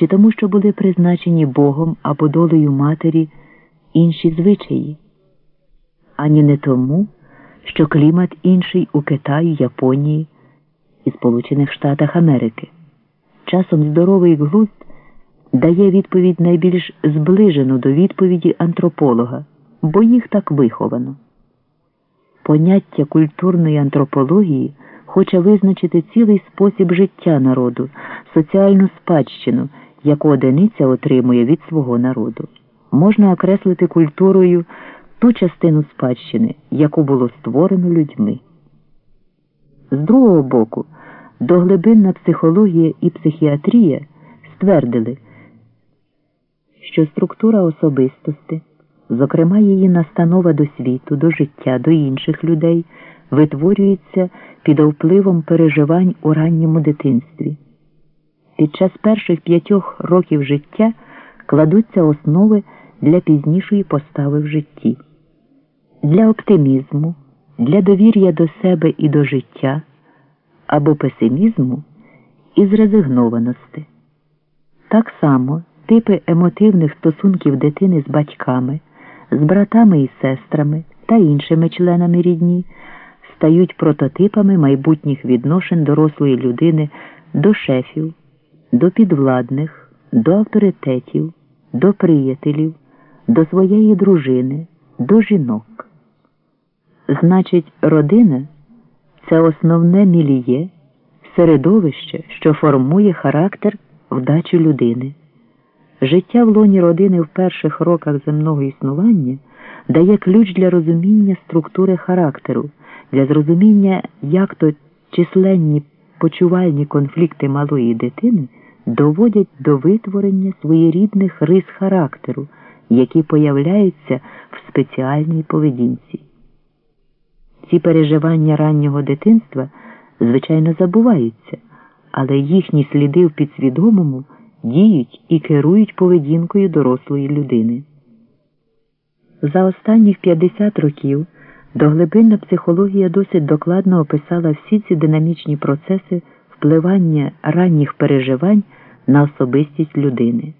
чи тому, що були призначені Богом або долею матері інші звичаї, ані не тому, що клімат інший у Китаї, Японії і Сполучених Штатах Америки. Часом здоровий глузд дає відповідь найбільш зближену до відповіді антрополога, бо їх так виховано. Поняття культурної антропології хоче визначити цілий спосіб життя народу, соціальну спадщину, яку одиниця отримує від свого народу. Можна окреслити культурою ту частину спадщини, яку було створено людьми. З другого боку, доглибинна психологія і психіатрія ствердили, що структура особистості, зокрема її настанова до світу, до життя, до інших людей, витворюється під впливом переживань у ранньому дитинстві. Під час перших п'ятьох років життя кладуться основи для пізнішої постави в житті, для оптимізму, для довір'я до себе і до життя або песимізму і зрезигнованості. Так само типи емотивних стосунків дитини з батьками, з братами і сестрами та іншими членами рідні стають прототипами майбутніх відношень дорослої людини до шефів, до підвладних, до авторитетів, до приятелів, до своєї дружини, до жінок. Значить, родина це основне міліє, середовище, що формує характер вдачі людини. Життя в лоні родини в перших роках земного існування дає ключ для розуміння структури характеру, для зрозуміння, як то численні почувальні конфлікти малої дитини доводять до витворення своєрідних рис характеру, які появляються в спеціальній поведінці. Ці переживання раннього дитинства, звичайно, забуваються, але їхні сліди в підсвідомому діють і керують поведінкою дорослої людини. За останніх 50 років доглибинна психологія досить докладно описала всі ці динамічні процеси впливання ранніх переживань на особистість людини.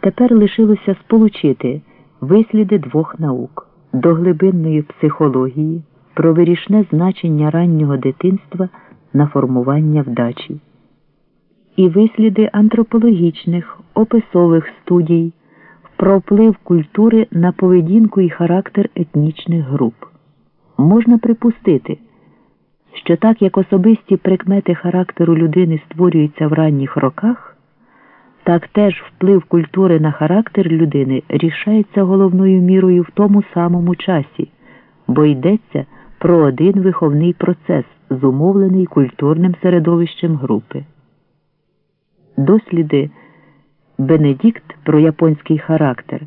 Тепер лишилося сполучити висліди двох наук доглибинної психології про вирішне значення раннього дитинства на формування вдачі і висліди антропологічних описових студій про вплив культури на поведінку і характер етнічних груп. Можна припустити, що так як особисті прикмети характеру людини створюються в ранніх роках, так теж вплив культури на характер людини рішається головною мірою в тому самому часі, бо йдеться про один виховний процес, зумовлений культурним середовищем групи. Досліди Бенедикт про японський характер,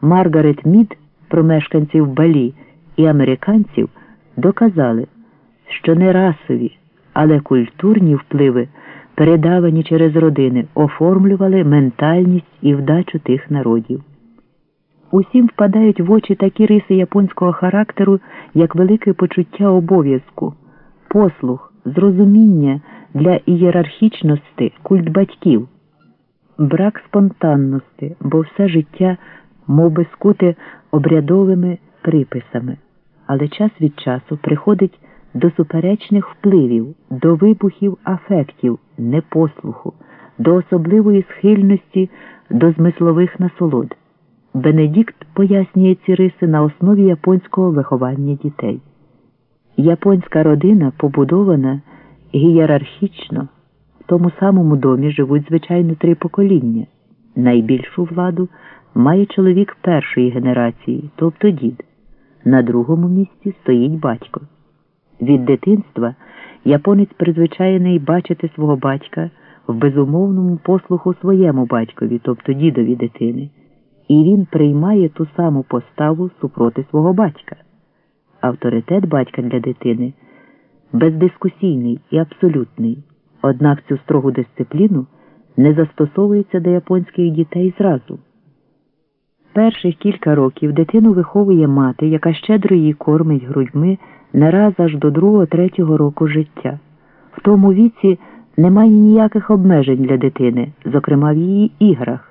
Маргарет Мід про мешканців Балі і американців доказали, що не расові, але культурні впливи, передавані через родини, оформлювали ментальність і вдачу тих народів. Усім впадають в очі такі риси японського характеру, як велике почуття обов'язку, послух, зрозуміння для ієрархічності культ батьків, брак спонтанності, бо все життя мов би скуте обрядовими приписами, але час від часу приходить до суперечних впливів, до вибухів афектів, непослуху, до особливої схильності до змислових насолод. Бенедикт пояснює ці риси на основі японського виховання дітей. Японська родина побудована гієрархічно. В тому самому домі живуть, звичайно, три покоління. Найбільшу владу має чоловік першої генерації, тобто дід. На другому місці стоїть батько. Від дитинства японець призвичайний бачити свого батька в безумовному послуху своєму батькові, тобто дідові дитини, і він приймає ту саму поставу супроти свого батька. Авторитет батька для дитини бездискусійний і абсолютний, однак цю строгу дисципліну не застосовується до японських дітей зразу. Перших кілька років дитину виховує мати, яка щедро її кормить грудьми не раз аж до другого третього року життя. В тому віці Немає ніяких обмежень для дитини, зокрема в її іграх.